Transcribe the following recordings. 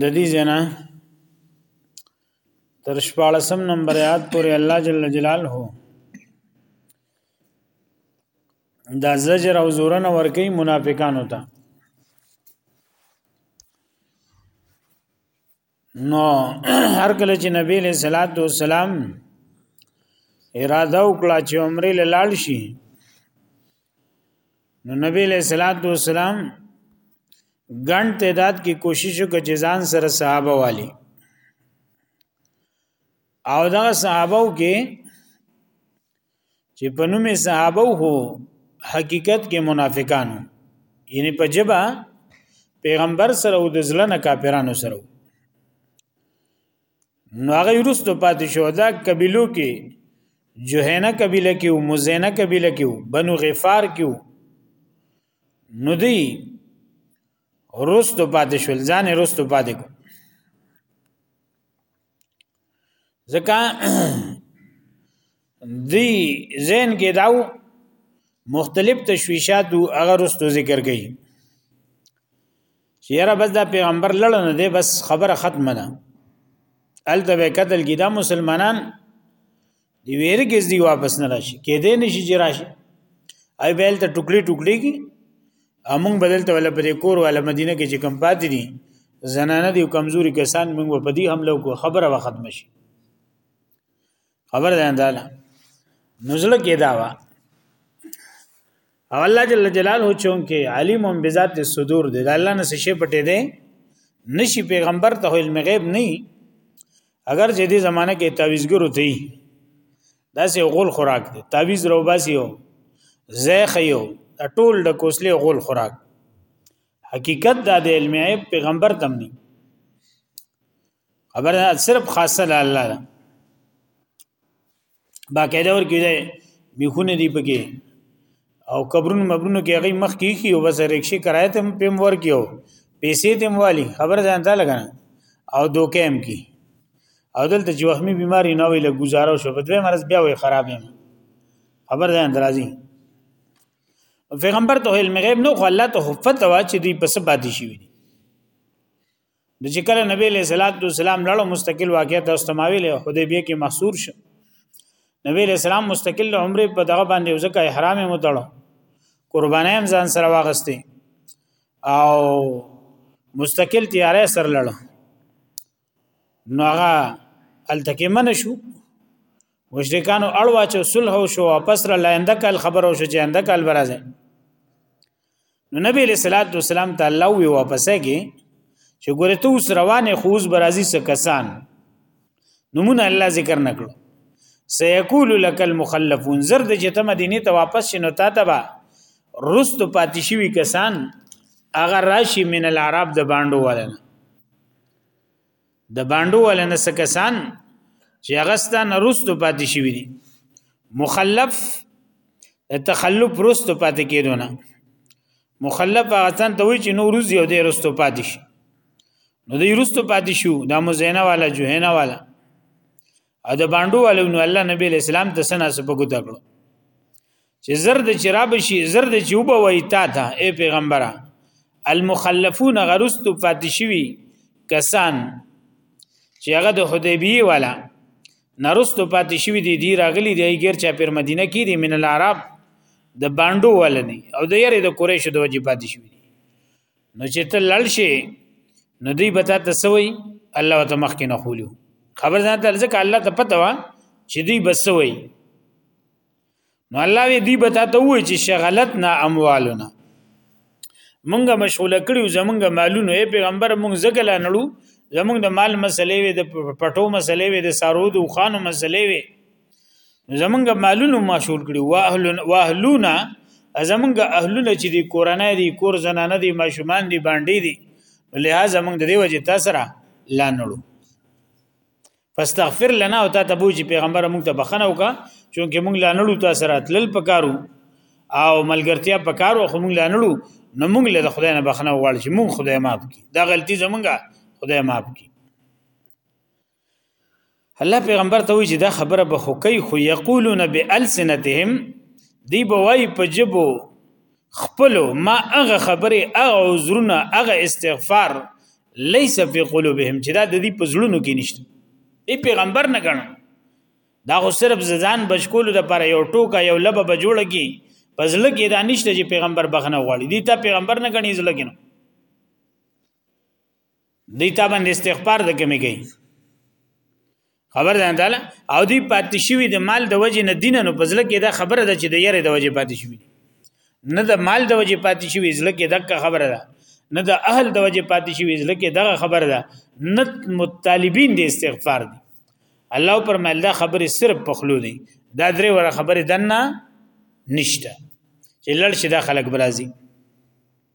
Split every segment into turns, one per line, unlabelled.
د دې جنا تر 14 نمبر آیات پورې الله جل جلاله دا زجر او زورن ورکی منافقانو ته نو هر کله چې نبی له صلوات و سلام اراده وکړه چې عمره لاړ شي نو نبی علیہ الصلوۃ والسلام ګڼ تعداد کې کوشش وکړ چې ځان سره صحابه والی او دا صحابه کې چې په نوم صحابه هو حقیقت کې منافقان یعنی په جبا پیغمبر سره او د ځلنه کافرانو سره نو هغه ورستو پاتې شو دا قبيلو کې جوهنه قبيله کې او مزينه قبيله کې بنو غفار کې نو دی رستو پاتې شول ځان رستو پاتې کو ځکه دی زین کې داو مختلف تشویشات او هغه رستو ذکر کړي چې یاره بس دا پیغمبر لړ نه دی بس خبره ختمه ده الته به قتل کی دا مسلمانان دی ویرګز دی واپس نه راشي کې دې نشي چې راشي ای بیل ته ټوکړي ټوکړي کی امون بدلته ولا پرې کور ولا مدینه کې چې کم پاتې دي زنانه دي کمزوري کسان موږ په دې حمله کو خبره وخت مشي خبر ده انداله نزل کې دا وا او الله جل جلاله چون کې علیم بذات الصدور دی الله نه شي پټې دی نشي پیغمبر ته علم غیب نه اگر چې دې زمانہ کې تعویذګرو دی دا سه غول خوراک دی تعویذ روباسیو زیخ یو ټول د کوسلې غول خوراک حقیقت دا د علم عیب پیغمبر تم نه خبر ده صرف خاصه له الله ده باقاعده ور کیږي میخونه دی پکې او قبرونو مبرونو کې هغه مخ کې کیو بس رکشي کرایه ته پم ور کیو پیسې تم والی خبر ځان ته لګا او دوکم کی او دلته چې وهمي بیماری نه ویله گزارو شو په دوی مرز بیا وي خراب یم خبر ځان درازي پیغمبر ته علم غیب نو خو الله ته حفت وا چې دی پس باندې شي د چې کله نبی له صلوات و سلام لاړو مستقل واقعیت او استماوی له حدیبیه کې محصور شو نبی له سلام مستقل عمره په دغه باندې ځکه احرام مو تړو قربانای هم ځان سره واغسته او مستقل تیارې سر لړو نو هغه التکی من شو مشرکانو اړوا چې صلح شو واپس را لاینده کال خبرو شو چې انده کال برازه نو نبی علیہ الصلوۃ والسلام ته الله وی واپسه کی چې ګوره ته اوس روانه خوز برازي څه کسان نمونه الله ذکر نکړو سيقول لك المخلفون زرد چې ته مدینه ته واپس شنو تا ته با رست پاتې شوی کسان اگر راشي من العرب د باندو ولنه د باندو ولنه سکسان چې هغه ستانه رستو پاتې شوی دي مخلف تخلف رستو پاتې کېدونه مخلف هغه تن ته وی چې نو روز یو دی رستو پاتې شي نو دی رستو پاتې شو دا مزینه والا جوهینه والا ا د باندو والو نو الله نبی علیہ السلام د سنا سپګو تکړو چې زرد چې را بشي زرد چې وب وای تا ته اے پیغمبره المخلفون غرست فاتشوی کسان چې هغه د حدیبیه والا نرست فاتشوی دی دی راغلی دی غیر چا پر مدینه کې دی من العرب د باندو ولني او د یری د قریش د وجې فاتشوی نو چې ته لړ شي نو دوی به تاسو سوي الله وت مخ کې نه خولو خبر ځان ته ځکه الله ته پته وا چې دوی بسوي نو الله وی دوی به تاسو وای چې شغلتنا اموالنا مونږه مشغوله کړیو زمونږه مالونه ای پیغمبر مونږ زګه لا نړو زمونږ د مال مسلې وي د پټو مسلې وي د سارود او خانو مسلې وي زمونږ مالونو ما شول کړي واهلون واهلونا زمونږ اهلونه چې دی کورنۍ دی کور زنانه دی ماشومان دی باندې دی لہذا موږ د دې وجه تاسو را لا نړو فاستغفر لنا او تا ته بوجي پیغمبر موږ ته بخنه وکا چونکه موږ لا نړو تاسو را تلل پکارو او ملګرتیا پکارو خو موږ لا نړو نو موږ له خدای نه بخنه وغواړو چې موږ خدای ماف کی دا غلطي زمونږه خدای ماف کی الله پیغمبر ته وی چې دا خبره به خو کوي خو یقولون بالسنتهم دی بوای په جبو خپل ما هغه خبره هغه عذرونه هغه استغفار ليس في قلوبهم چې دا د دې په زړونو کې نشته دی پیغمبر نه غنم دا خو صرف ځان بشکول د پر یو ټوکا یو لبه به جوړ کی پزله کې دا نشته چې پیغمبر بخنه غواړي دي ته پیغمبر نه غني زله کې دیتا باندې استغفار د کمی کوي خبر ده تعالی او دی پاتې شوی د مال د وجې نه دین نو پزله کې دا خبره ده چې د یره د وجې پاتې شوی نه د مال د وجې پاتې شوی زله کې دغه خبره ده نه د اهل د وجې پاتې شوی زله کې دغه خبره ده نه مطالبین د استغفار دي الله پر مال دا خبره صرف پخلو دي دا درې وره خبره دنه نشته چې لړ شي دا خلک برازي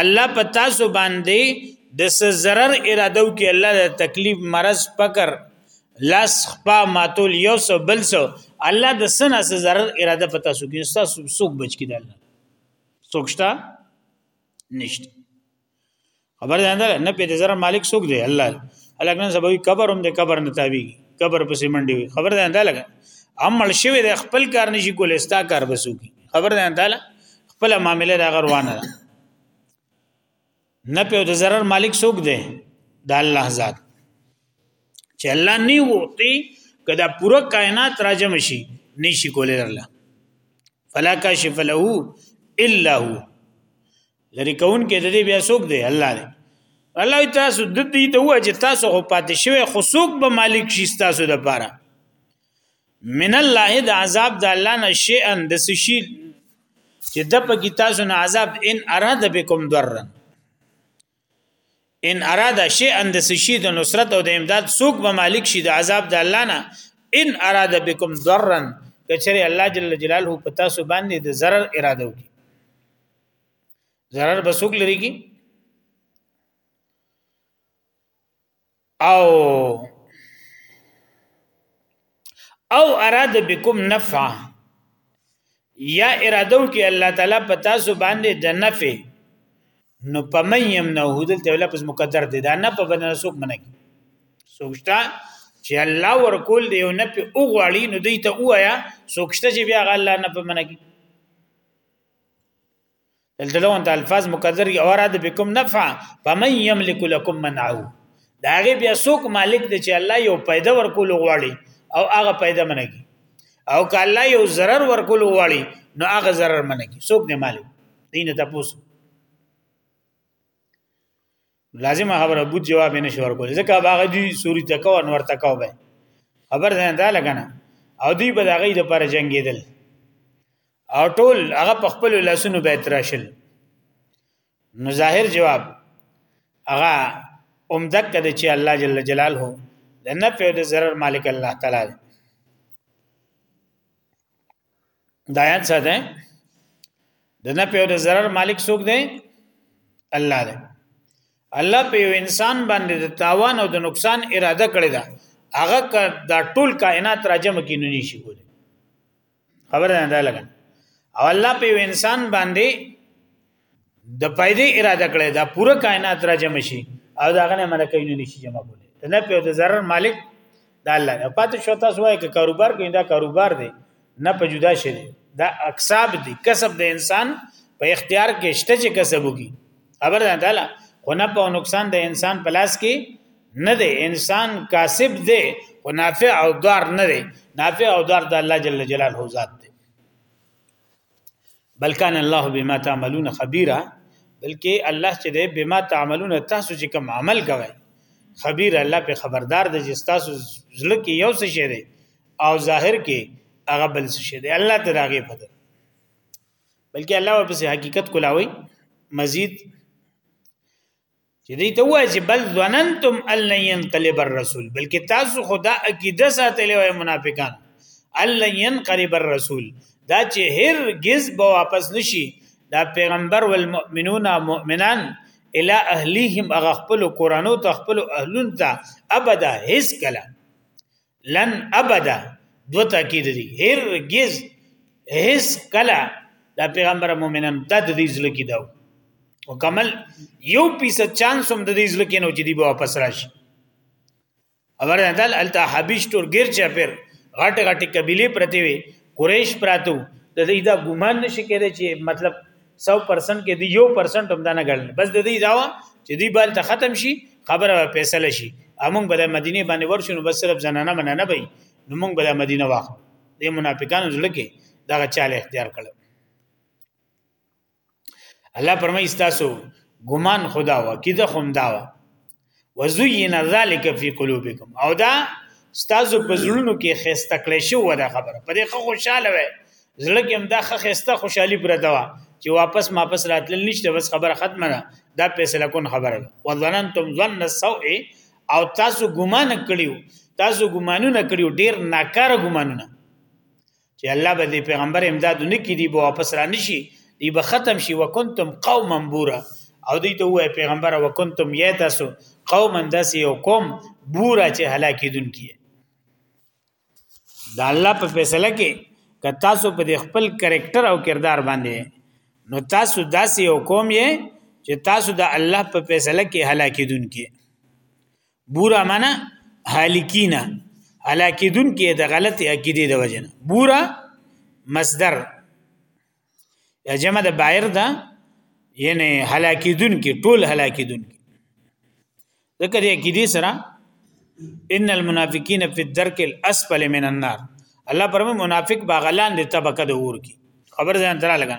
الله پتا سو باندې د ضرر ارادو کې الله د تکلیف مرض پکر لاس خپا ماتول یو سو بل سو الله د سنا سره zarar اراده پتا سو کې تاسو سوق بچ کې الله سوکشتا نشته خبر ده نه په دې zarar مالک سوق دی الله الله کنه سبوی قبر هم د قبر نه تابع قبر پسې منډي وي خبر ده انده لګا عمل شوی د خپل کار نشي کول استا کار بسو کی خبر ده انده خپل معاملې دا روانه ده نه په د zarar مالک څوک دی د الله ذات چې الله نه وتی کدا پوره کائنات راجم شي نشي کولای الله فلا کاشف له الا هو لری کون کې د دې بیا څوک دی الله دی الله تاسو د دې ته وځي تاسو خو پاتې شوی خو څوک به مالک شي تاسو د پاره من الله د عذاب د الله نه شي ان د سشي چې د په کې تاسو نه عذاب ان اراده بكم ضرا ان اراده شي ان د سشي د نصرت او د امداد سوق به مالک شي د عذاب د الله نه ان اراده بكم ضرا کچره الله جل جلاله په تاسو باندې د zarar اراده وکي zarar بسوک لري کی او او اراد بكم نفعا یا اراده وکي الله تعالی په تاسو باندې د نفع نو پمن يمنه دلته لفظ مقدر دی دا نه په بدن سوق منګي سوچتا چې الله ورکول دی او نه په اوغړی نو دوی ته وایا سوچته چې بیا الله نه په منګي دلته لون د الفاظ مقدر او اراد بكم نفع فمن يملك لكم منعه دا غي بیا سوق مالک دی چې الله یو پیدا ورکول غواړي او هغه پیدا منګي او که الله یو zarar ورکول غواړي نو هغه zarar منګي سوق دی مالک دینه تاسو لازمه خبره بوت جواب نه شو ورکول ځکه باغ دی سوري تکو انور تکو به خبر نه دا لګنه او دی به دغه د پر جنگیدل او ټول هغه په خپل لاسونو به تراشل نو ظاهر جواب هغه اومدک کده چې الله جل جلاله د نفع او د ضرر مالک الله تعالی دایان ساته د نه په د zarar مالک څوک دی الله دی الله په یو انسان باندې د تاوان او د نقصان اراده کړی دا هغه دا ټول کائنات راجم کې نه نشي کولی خبره نه ده لګا او الله په یو انسان باندې د پیدا اراده کړې دا پوره کائنات را جمع شي او دا غنه ملکې نه نشي جمع کولې ته نه په د zarar مالک دا الله نه پاتې شو تاسو وایي چې کاروبار کوي دا کاروبار دی نه په جدا شي دا اکساب دي کسب د انسان په اختیار کې شته چې کسب وکي خبر ده تعالی خو نه په نقصان د انسان په لاس کې نه دی انسان کاسب دی خو نافع او دار نه دی نافع او دار د الله جل جلاله ذات دی بلکان الله بما تعملون خبيرا بلکې الله چې دی بما تعملون تاسو چې کوم عمل کوئ خبير الله په خبردار دی چې تاسو زړه کې یو څه شي دی او ظاهر کې هغه بل څه شي دی الله ته راغي پته بلکې الله په حقیقت کولاوي مزید چې دې ته وایي چې بل ظننتم ان لن ينقلب الرسول بلکې تاسو خدا عقیده ساتلې وای منافقان ان لن ينقلب الرسول دا چې هرگز به واپس نشي دا پیغمبر والمؤمنون مؤمنان الى اهليهم اغه خپل قرانو ته خپل اهلون ته ابدا هیڅ کله لن ابدا دو تاکید دي هرگز هیڅ کلا دا پیغمبر مؤمنان د دې ځل کې داو او کمل یو پیس چانس هم د دې ځل کې نو چې دی به واپس راشي اور دل التا حبیش تور غیر چا پیر غټ غټ قبیله پرتی وي قریش پراتو د دې دا ګمان نشي کېدای چې مطلب 100% کې دی یو پرسنټ هم دا نه ګڼل بس د دې داوا چې دی بل ته ختم شي خبره به فیصله شي امون به د مدینه باندې ورشنو بس صرف زنانه منه نه وي نو مونږ به د مدینه واخلو د منافقانو ځل کې دغه چاله اختیار کړو الله پرمای تاسو ګمان خدا وا کیده خوم داوا وزین ذلک فی قلوبکم او دا ستاسو په زړونو کې خسته کړی شو دا خبره په دې خوشاله وای زړه کې هم دا خسته خوشحالي پرته وا چې واپس واپس راتل نشته بس خبره ختمه ده دا فیصله کون خبره ده وظننتم ظن السوء او تاسو ګمان کړیو تاسو ګمانونه کړیو ډیر ناکاره ګمانونه چې الله به دې پیغمبر امداد نه کړي به واپس را نشي دی به ختم شي وکنتم قوما بورا او دی ته وای پیغمبر وکنتم یا تاسو قوما داس یو قوم بورا چې هلاکی دن کیه دا الله په فیصله کې که تاسو په خپل کریکټر او کردار باندې نو تاسو داسې یو قوم یې چې تاسو د الله په فیصله کې هلاکی دن کیه بورا معنا هالکینا هلاکیدون کې د غلط عقیده د وجنه بورا مصدر یا جمع د بایر دا یعنی هلاکیدون کې ټول هلاکیدون کې ذکر یې کې دي سره ان المنافقین فی الدرک الاسفل من النار الله پرمه منافق باغلان دي طبقه د اور کی خبر ځان ترا لګا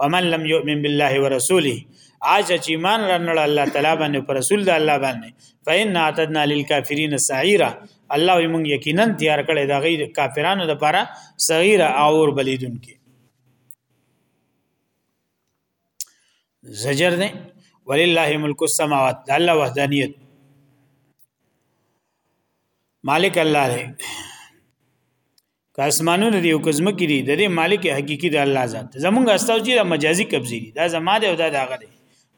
ومن لم يؤمن بالله ورسوله اج چې ایمان رنل الله تعالی باندې پر رسول د الله باندې فإن اعتدنا للكافرين سعيرا الله موږ یقینا تیار کړی دا غیر کافرانو لپاره صغیره اور بلیدون کې زجر نه ولله ملک السماوات الله وحدانیت مالک الله دی که اسمانونه دی او کزم کې دي د دې مالک حقيقي د الله ذات زمونږ استاو چې د مجازي قبضه دي دا زما دی او دا داغه دی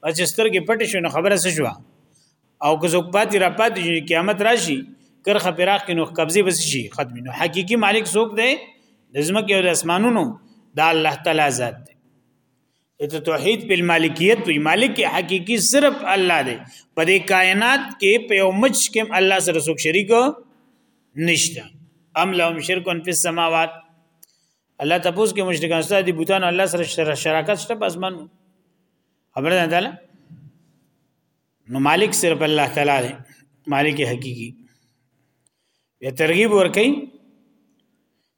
بس سترګې پټ شو نو خبره څه شو او که څوک پاتې را پاتې شي قیامت راشي کرخه پراخ کې نو قبضه بس شي ختم نو حقيقي مالک څوک دی د زمکه او د اسمانونو دا الله تعالی ذات دی ته توحید په مالکیت وی مالک حقیقی صرف الله دی په دې کائنات کې په یو مچ کې الله سره څوک شریک نشته ام لهم شرکون فی السماوات الله تاسو کې مشرکان ستاسو دي بوتان الله سره شراکت شته په اسمان خبره ده تعالی نو مالک صرف الله تعالی دی مالک حقیقی یا ترغیب ورکئ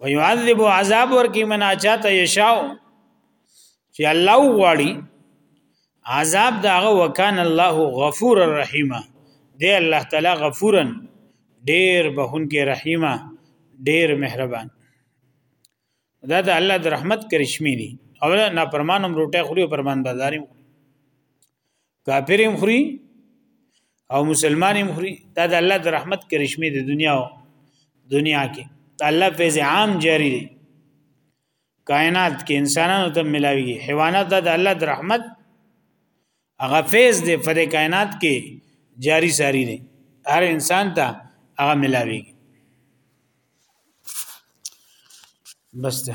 ويعذب عذاب ورکی من اچاته یشاو چې الله غواړي عذاب داغه وکانه الله غفور الرحیم دی الله تعالی غفورن ډیر بهون کې رحیمه ډیر مهربان دا د الله د رحمت کرشمي دي او نه پرمانم روټه خوري او پرمان بازاري کافر هم خوري او مسلمان هم خوري دا د الله د رحمت کرشمه د دنیا او دنیا کې الله فیض عام جاری دی کائنات کې انسانانو ته ملاويږي حیوانات د الله د رحمت هغه فیض دی پر کائنات کې جاری ساری دی هر انسان ته هغه ملاويږي بس ده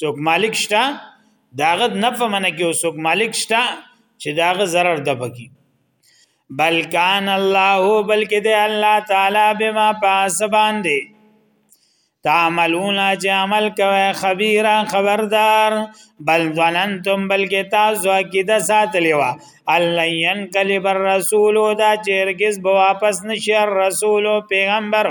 څوک مالک شته داغه نفع منه کې او څوک مالک شته چې داغه zarar د پکی بل کان الله بلکې د الله تعالی بما پاس باندې تعملون چې عمل کوي خبيرا خبردار بل ظننتم بلکې تاسو عقیده ساتلی و الله ينقلب الرسول دا چیرګز به واپس نشي الرسول پیغمبر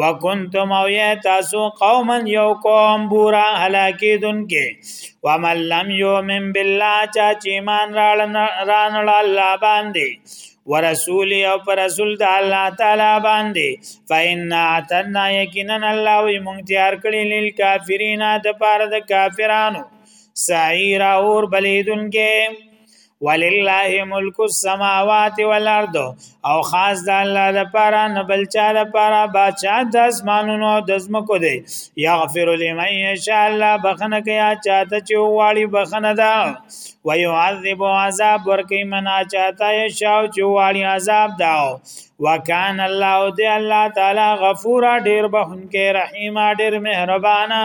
وکنتم او یا تاسو قوما یو قوم بورا هلاکی دونکې ومن لم یومن بالله چا چې ایمان رانړ الله باندې ورسول او پر رسول د الله تعالی باندې فإن اعتدنا یقینا الله وی مونږ تیار کړی لیل کافرین د پاره د کافرانو سعیر اور بلیدونکې ولله ملک السماوات والارض او خاص د الله لپاره نه بل چا لپاره بادشاہ د اسمانونو او د زمکو دی یغفر لمن یشاء الله بخنه کیا چاته چې واړي بخنه ده ويعذب عذاب ورکی منا چاته یشاء چې واړي عذاب دا وکان الله دی الله تعالی غفور ډیر بخنکه رحیم ډیر مهربانه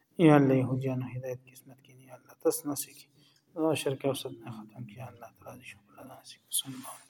یا الله یهودیانو هدایت قسمت کې یا الله تاسو نصیب کې دا شرک او صد نه ختم کې الله تعالی شکر ادا شي صلی الله علیه